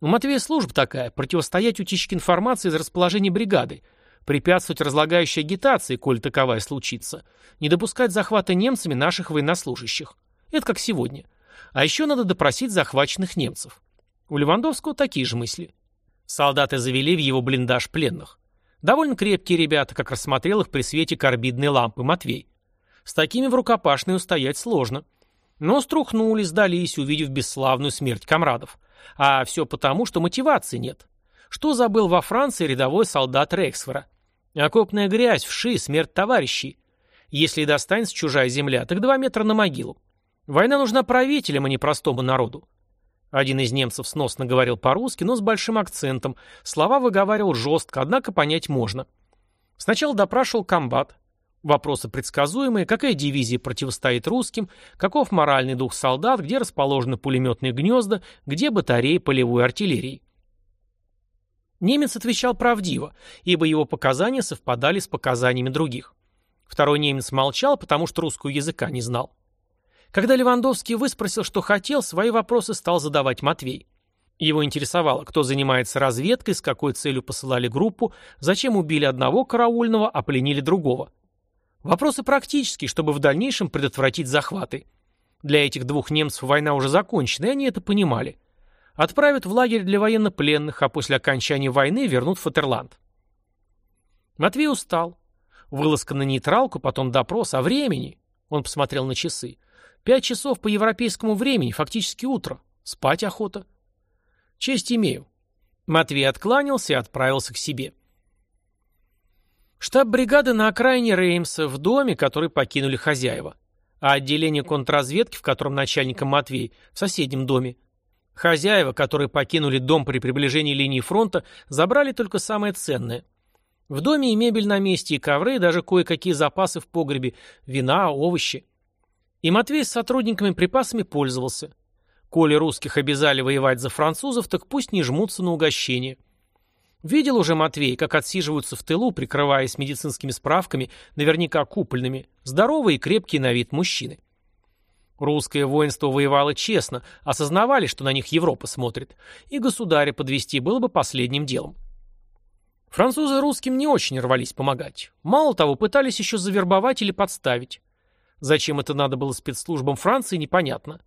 Speaker 1: У Матвея служба такая – противостоять утечке информации из расположения бригады, препятствовать разлагающей агитации, коль таковая случится, не допускать захвата немцами наших военнослужащих. Это как сегодня. А еще надо допросить захваченных немцев. У Левандовского такие же мысли. Солдаты завели в его блиндаж пленных. Довольно крепкие ребята, как рассмотрел их при свете карбидной лампы Матвей. С такими в рукопашной устоять сложно. Но струхнули, сдались, увидев бесславную смерть комрадов. А все потому, что мотивации нет. Что забыл во Франции рядовой солдат Рейхсфора? Окопная грязь, вши, смерть товарищей. Если и достанется чужая земля, так два метра на могилу. Война нужна правителям, а не простому народу. Один из немцев сносно говорил по-русски, но с большим акцентом. Слова выговаривал жестко, однако понять можно. Сначала допрашивал комбат. Вопросы предсказуемые, какая дивизия противостоит русским, каков моральный дух солдат, где расположены пулеметные гнезда, где батареи полевой артиллерии. Немец отвечал правдиво, ибо его показания совпадали с показаниями других. Второй немец молчал, потому что русского языка не знал. Когда Левандовский выспросил, что хотел, свои вопросы стал задавать Матвей. Его интересовало, кто занимается разведкой, с какой целью посылали группу, зачем убили одного караульного, а пленили другого. Вопросы практические, чтобы в дальнейшем предотвратить захваты. Для этих двух немцев война уже закончена, и они это понимали. Отправят в лагерь для военнопленных, а после окончания войны вернут в Фатерланд. Матвей устал. Вылазка на нейтралку, потом допрос о времени. Он посмотрел на часы. Пять часов по европейскому времени, фактически утро. Спать охота. Честь имею. Матвей откланялся и отправился к себе. Штаб бригады на окраине Реймса, в доме, который покинули хозяева. А отделение контрразведки, в котором начальником Матвей, в соседнем доме. Хозяева, которые покинули дом при приближении линии фронта, забрали только самое ценное. В доме и мебель на месте, и ковры, и даже кое-какие запасы в погребе, вина, овощи. И Матвей с сотрудниками припасами пользовался. Коли русских обязали воевать за французов, так пусть не жмутся на угощение. Видел уже Матвей, как отсиживаются в тылу, прикрываясь медицинскими справками, наверняка купольными, здоровые и крепкие на вид мужчины. Русское воинство воевало честно, осознавали, что на них Европа смотрит, и государя подвести было бы последним делом. Французы русским не очень рвались помогать. Мало того, пытались еще завербовать или подставить. Зачем это надо было спецслужбам Франции, непонятно.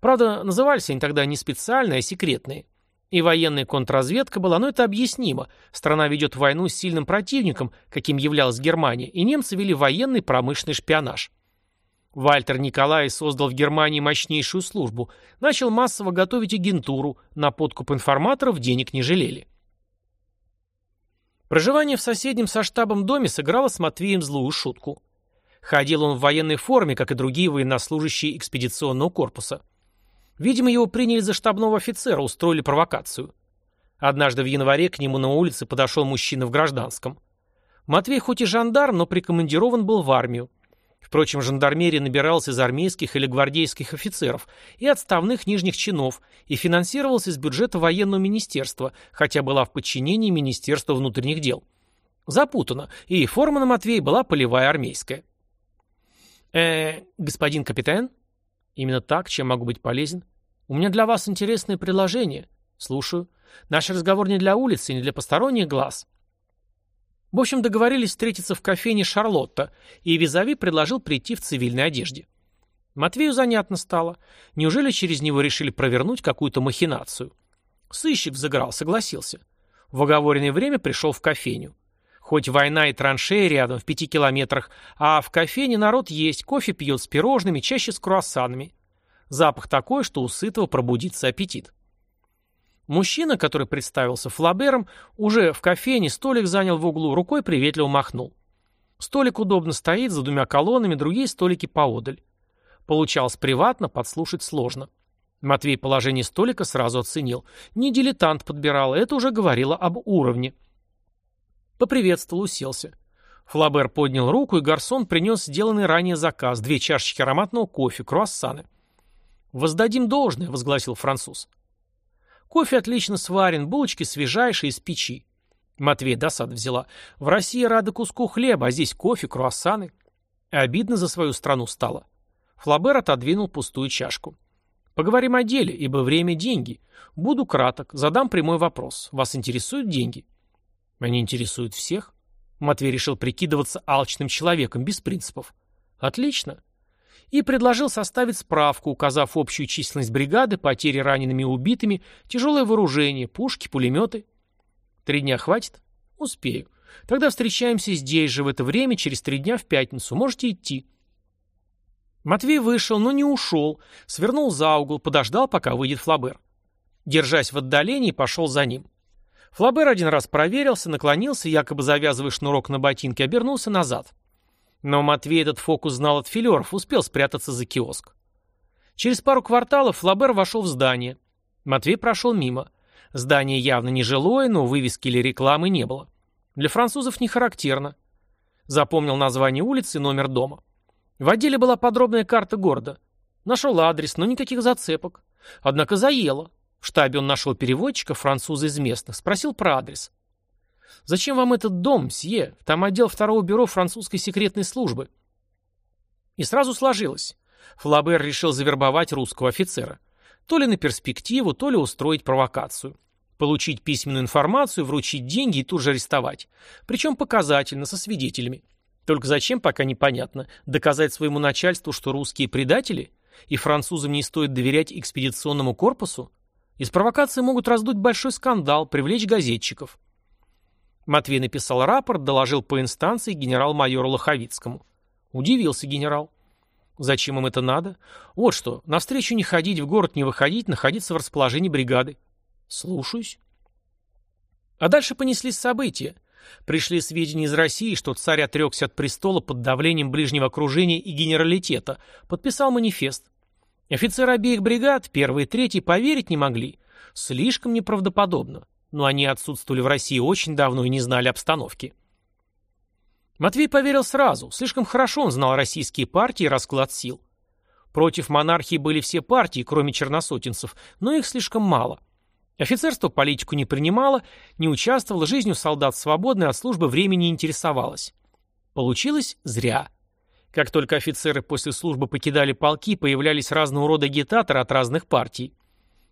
Speaker 1: Правда, назывались они тогда не специальные, а секретные. И военная контрразведка была, но это объяснимо. Страна ведет войну с сильным противником, каким являлась Германия, и немцы вели военный промышленный шпионаж. Вальтер Николай создал в Германии мощнейшую службу, начал массово готовить агентуру, на подкуп информаторов денег не жалели. Проживание в соседнем со штабом доме сыграло с Матвеем злую шутку. Ходил он в военной форме, как и другие военнослужащие экспедиционного корпуса. Видимо, его приняли за штабного офицера, устроили провокацию. Однажды в январе к нему на улице подошел мужчина в гражданском. Матвей хоть и жандарм, но прикомандирован был в армию. Впрочем, жандармерия набиралась из армейских или гвардейских офицеров и отставных нижних чинов и финансировалась из бюджета военного министерства, хотя была в подчинении Министерства внутренних дел. Запутано, и форма на Матвей была полевая армейская. э господин капитан?» «Именно так, чем могу быть полезен?» «У меня для вас интересное предложение». «Слушаю. Наш разговор не для улицы, не для посторонних глаз». В общем, договорились встретиться в кофейне «Шарлотта», и Визави предложил прийти в цивильной одежде. Матвею занятно стало. Неужели через него решили провернуть какую-то махинацию? Сыщик взыграл, согласился. В оговоренное время пришел в кофейню. Хоть война и траншеи рядом, в пяти километрах, а в кофейне народ есть, кофе пьет с пирожными, чаще с круассанами. Запах такой, что у сытого пробудится аппетит. Мужчина, который представился Флабером, уже в кофейне столик занял в углу, рукой приветливо махнул. Столик удобно стоит, за двумя колоннами, другие столики поодаль. Получалось приватно, подслушать сложно. Матвей положение столика сразу оценил. Не дилетант подбирал, это уже говорило об уровне. Поприветствовал, уселся. Флабер поднял руку, и гарсон принес сделанный ранее заказ, две чашечки ароматного кофе, круассаны. «Воздадим должное», — возгласил француз. Кофе отлично сварен, булочки свежайшие из печи. Матвей досад взяла. В России рады куску хлеба, а здесь кофе, круассаны. Обидно за свою страну стало. Флабер отодвинул пустую чашку. Поговорим о деле, ибо время – деньги. Буду краток, задам прямой вопрос. Вас интересуют деньги? Они интересуют всех. Матвей решил прикидываться алчным человеком, без принципов. Отлично и предложил составить справку, указав общую численность бригады, потери ранеными и убитыми, тяжелое вооружение, пушки, пулеметы. Три дня хватит? Успею. Тогда встречаемся здесь же в это время, через три дня в пятницу. Можете идти. Матвей вышел, но не ушел, свернул за угол, подождал, пока выйдет Флабер. Держась в отдалении, пошел за ним. Флабер один раз проверился, наклонился, якобы завязывая шнурок на ботинке, обернулся назад. Но Матвей этот фокус знал от филеров, успел спрятаться за киоск. Через пару кварталов Флабер вошел в здание. Матвей прошел мимо. Здание явно не жилое, но вывески или рекламы не было. Для французов не характерно. Запомнил название улицы и номер дома. В отделе была подробная карта города. Нашел адрес, но никаких зацепок. Однако заело. В штабе он нашел переводчика, француза из местных, спросил про адрес. Зачем вам этот дом, мсье? Там отдел второго бюро французской секретной службы. И сразу сложилось. Флабер решил завербовать русского офицера. То ли на перспективу, то ли устроить провокацию. Получить письменную информацию, вручить деньги и тут же арестовать. Причем показательно, со свидетелями. Только зачем, пока непонятно. Доказать своему начальству, что русские предатели? И французам не стоит доверять экспедиционному корпусу? Из провокации могут раздуть большой скандал, привлечь газетчиков. Матвей написал рапорт, доложил по инстанции генерал-майору Лоховицкому. Удивился генерал. Зачем им это надо? Вот что, навстречу не ходить, в город не выходить, находиться в расположении бригады. Слушаюсь. А дальше понеслись события. Пришли сведения из России, что царь отрекся от престола под давлением ближнего окружения и генералитета, подписал манифест. Офицеры обеих бригад, первый и третий, поверить не могли. Слишком неправдоподобно но они отсутствовали в России очень давно и не знали обстановки. Матвей поверил сразу, слишком хорошо он знал российские партии и расклад сил. Против монархии были все партии, кроме черносотенцев, но их слишком мало. Офицерство политику не принимало, не участвовало, жизнью солдат свободной от службы времени не интересовалось. Получилось зря. Как только офицеры после службы покидали полки, появлялись разного рода агитаторы от разных партий.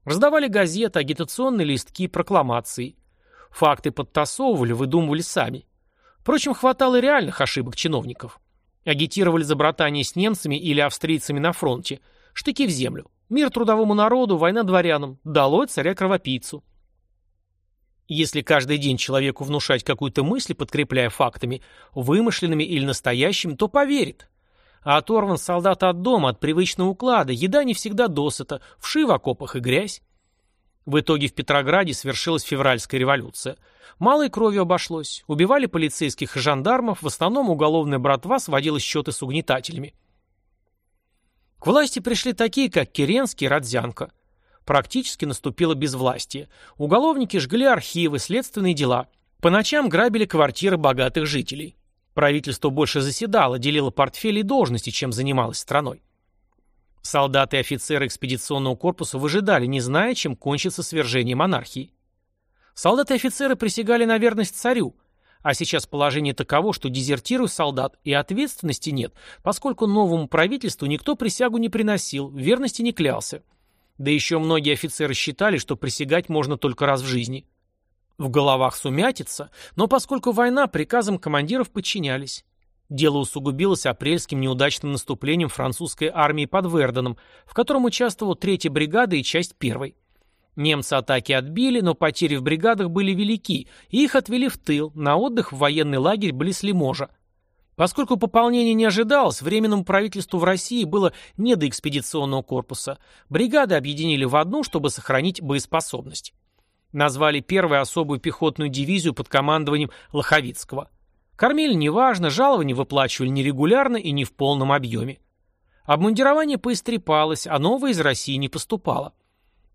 Speaker 1: Раздавали газеты, агитационные листки, прокламации. Факты подтасовывали, выдумывали сами. Впрочем, хватало реальных ошибок чиновников. Агитировали за братание с немцами или австрийцами на фронте. Штыки в землю. Мир трудовому народу, война дворянам. Долой царя-кровопийцу. Если каждый день человеку внушать какую-то мысль, подкрепляя фактами, вымышленными или настоящими, то поверит. А оторван солдат от дома, от привычного уклада, еда не всегда досыта, вши в окопах и грязь. В итоге в Петрограде свершилась февральская революция. Малой кровью обошлось. Убивали полицейских и жандармов, в основном уголовная братва сводила счеты с угнетателями. К власти пришли такие, как Керенский и Родзянко. Практически наступило безвластие. Уголовники жгли архивы, следственные дела. По ночам грабили квартиры богатых жителей. Правительство больше заседало, делило портфели и должности, чем занималось страной. Солдаты и офицеры экспедиционного корпуса выжидали, не зная, чем кончится свержение монархии. Солдаты и офицеры присягали на верность царю, а сейчас положение таково, что дезертирует солдат, и ответственности нет, поскольку новому правительству никто присягу не приносил, верности не клялся. Да еще многие офицеры считали, что присягать можно только раз в жизни. В головах сумятица, но поскольку война, приказам командиров подчинялись. Дело усугубилось апрельским неудачным наступлением французской армии под Верденом, в котором участвовала третья бригада и часть первой. Немцы атаки отбили, но потери в бригадах были велики, и их отвели в тыл, на отдых в военный лагерь близ Лиможа. Поскольку пополнение не ожидалось, Временному правительству в России было не до экспедиционного корпуса. Бригады объединили в одну, чтобы сохранить боеспособность. Назвали первую особую пехотную дивизию под командованием Лоховицкого – Кормили неважно, жалования выплачивали нерегулярно и не в полном объеме. Обмундирование поистрепалось, а новое из России не поступало.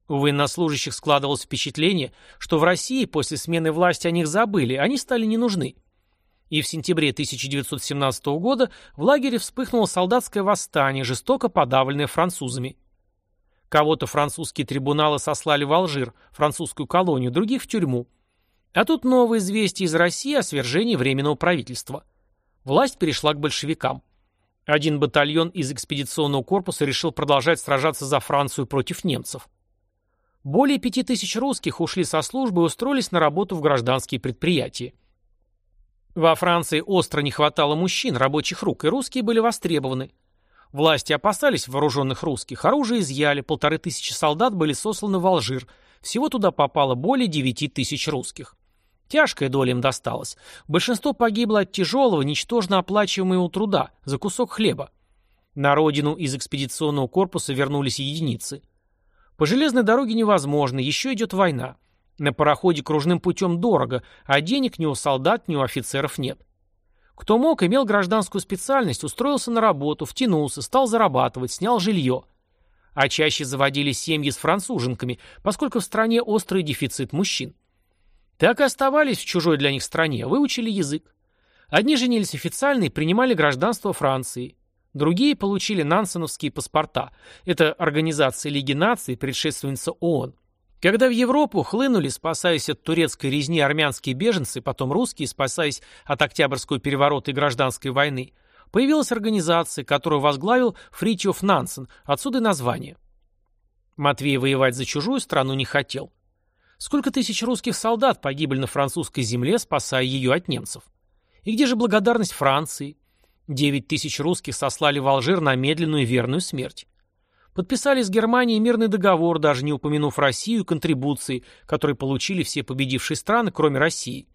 Speaker 1: У военнослужащих складывалось впечатление, что в России после смены власти о них забыли, они стали не нужны. И в сентябре 1917 года в лагере вспыхнуло солдатское восстание, жестоко подавленное французами. Кого-то французские трибуналы сослали в Алжир, французскую колонию, других в тюрьму. А тут новое известие из России о свержении Временного правительства. Власть перешла к большевикам. Один батальон из экспедиционного корпуса решил продолжать сражаться за Францию против немцев. Более пяти тысяч русских ушли со службы и устроились на работу в гражданские предприятия. Во Франции остро не хватало мужчин, рабочих рук, и русские были востребованы. Власти опасались вооруженных русских, оружие изъяли, полторы тысячи солдат были сосланы в Алжир, всего туда попало более девяти тысяч русских. Тяжкая доля им досталась. Большинство погибло от тяжелого, ничтожно оплачиваемого труда, за кусок хлеба. На родину из экспедиционного корпуса вернулись единицы. По железной дороге невозможно, еще идет война. На пароходе кружным путем дорого, а денег ни у солдат, ни у офицеров нет. Кто мог, имел гражданскую специальность, устроился на работу, втянулся, стал зарабатывать, снял жилье. А чаще заводили семьи с француженками, поскольку в стране острый дефицит мужчин. Так и оставались в чужой для них стране, выучили язык. Одни женились официально и принимали гражданство Франции. Другие получили нансеновские паспорта. Это организация Лиги наций, предшественница ООН. Когда в Европу хлынули, спасаясь от турецкой резни армянские беженцы, потом русские, спасаясь от Октябрьского переворота и гражданской войны, появилась организация, которую возглавил Фритьев Нансен, отсюда название. Матвей воевать за чужую страну не хотел. Сколько тысяч русских солдат погибли на французской земле, спасая ее от немцев? И где же благодарность Франции? Девять тысяч русских сослали в Алжир на медленную верную смерть. Подписали с Германией мирный договор, даже не упомянув Россию и контрибуции, которые получили все победившие страны, кроме России.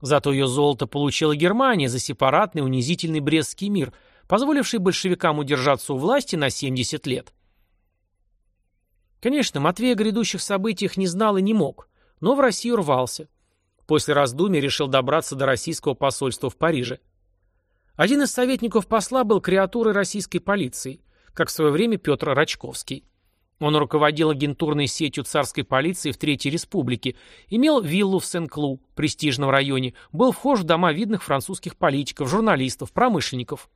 Speaker 1: Зато ее золото получила Германия за сепаратный унизительный Брестский мир, позволивший большевикам удержаться у власти на 70 лет. Конечно, Матвей о грядущих событиях не знал и не мог, но в Россию рвался. После раздумий решил добраться до российского посольства в Париже. Один из советников посла был креатурой российской полиции, как в свое время Петр Рачковский. Он руководил агентурной сетью царской полиции в Третьей Республике, имел виллу в Сен-Клу, престижном районе, был вхож в дома видных французских политиков, журналистов, промышленников.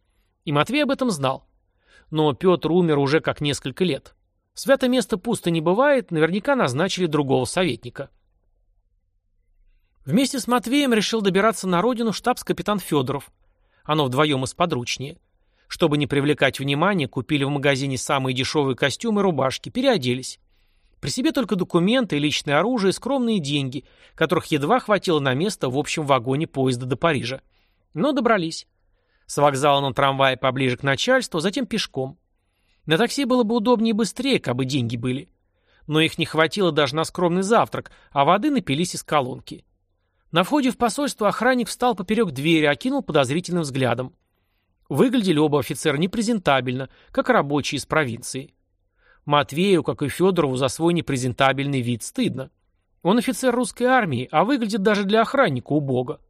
Speaker 1: И Матвей об этом знал. Но Петр умер уже как несколько лет. Свято место пусто не бывает, наверняка назначили другого советника. Вместе с Матвеем решил добираться на родину штабс-капитан Федоров. Оно вдвоем из подручнее. Чтобы не привлекать внимания, купили в магазине самые дешевые костюмы рубашки, переоделись. При себе только документы, личное оружие скромные деньги, которых едва хватило на место в общем вагоне поезда до Парижа. Но добрались. С вокзала на трамвае поближе к начальству, затем пешком. На такси было бы удобнее и быстрее, кабы деньги были. Но их не хватило даже на скромный завтрак, а воды напились из колонки. На входе в посольство охранник встал поперек двери, окинул подозрительным взглядом. Выглядели оба офицера непрезентабельно, как рабочие из провинции. Матвею, как и Федорову, за свой непрезентабельный вид стыдно. Он офицер русской армии, а выглядит даже для охранника убого.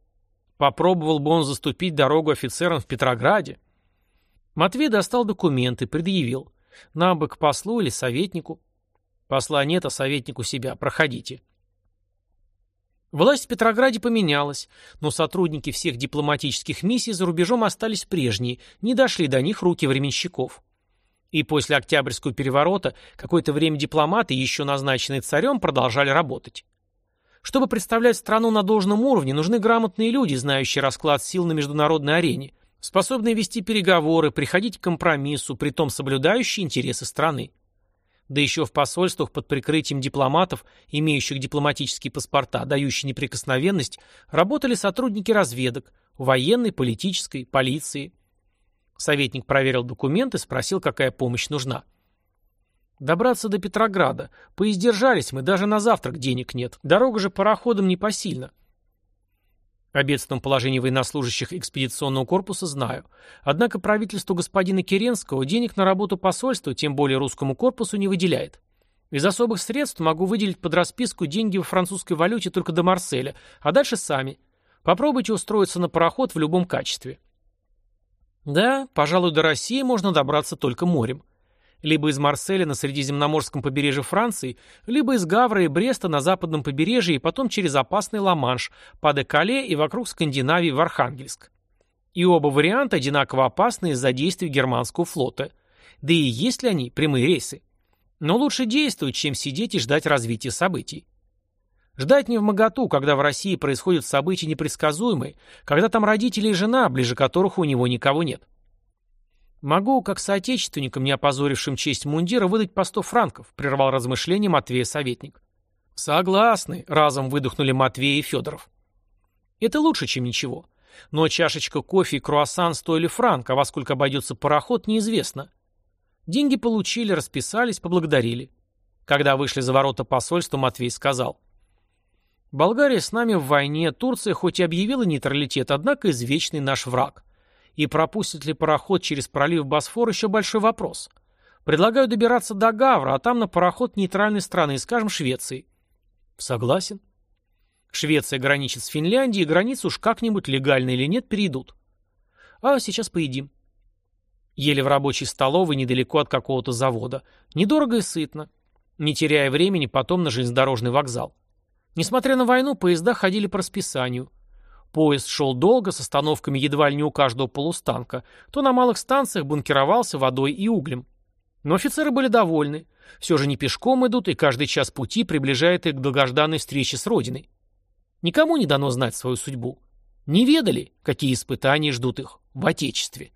Speaker 1: Попробовал бы он заступить дорогу офицерам в Петрограде. Матвей достал документы, предъявил. Нам бы к послу или советнику. Посла нет, а советник у себя. Проходите. Власть в Петрограде поменялась, но сотрудники всех дипломатических миссий за рубежом остались прежние, не дошли до них руки временщиков. И после Октябрьского переворота какое-то время дипломаты, еще назначенные царем, продолжали работать. Чтобы представлять страну на должном уровне, нужны грамотные люди, знающие расклад сил на международной арене, способные вести переговоры, приходить к компромиссу, притом соблюдающие интересы страны. Да еще в посольствах под прикрытием дипломатов, имеющих дипломатические паспорта, дающие неприкосновенность, работали сотрудники разведок, военной, политической, полиции. Советник проверил документы, спросил, какая помощь нужна. Добраться до Петрограда. Поиздержались мы, даже на завтрак денег нет. Дорога же пароходом непосильна. О бедственном положении военнослужащих экспедиционного корпуса знаю. Однако правительству господина Керенского денег на работу посольства, тем более русскому корпусу, не выделяет. Из особых средств могу выделить под расписку деньги в французской валюте только до Марселя, а дальше сами. Попробуйте устроиться на пароход в любом качестве. Да, пожалуй, до России можно добраться только морем. Либо из Марселя на Средиземноморском побережье Франции, либо из Гавра и Бреста на западном побережье и потом через опасный Ла-Манш, по Декале и вокруг Скандинавии в Архангельск. И оба варианта одинаково опасны из-за действий германского флота. Да и есть ли они прямые рейсы? Но лучше действовать, чем сидеть и ждать развития событий. Ждать не в моготу, когда в России происходят события непредсказуемые, когда там родители и жена, ближе которых у него никого нет. Могу, как соотечественникам, не опозорившим честь мундира, выдать по сто франков, прервал размышления Матвея советник. Согласны, разом выдохнули Матвей и Федоров. Это лучше, чем ничего. Но чашечка кофе и круассан стоили франк, а во сколько обойдется пароход, неизвестно. Деньги получили, расписались, поблагодарили. Когда вышли за ворота посольства, Матвей сказал. Болгария с нами в войне, Турция хоть и объявила нейтралитет, однако извечный наш враг. И пропустит ли пароход через пролив Босфор еще большой вопрос. Предлагаю добираться до Гавра, а там на пароход нейтральной страны, скажем, Швеции. Согласен. Швеция граничит с Финляндией, границу уж как-нибудь легально или нет перейдут. А сейчас поедим. Ели в рабочей столовой недалеко от какого-то завода. Недорого и сытно. Не теряя времени, потом на железнодорожный вокзал. Несмотря на войну, поезда ходили по расписанию. Поезд шел долго, с остановками едва ли не у каждого полустанка, то на малых станциях бункеровался водой и углем. Но офицеры были довольны. Все же не пешком идут, и каждый час пути приближает их к долгожданной встрече с Родиной. Никому не дано знать свою судьбу. Не ведали, какие испытания ждут их в Отечестве.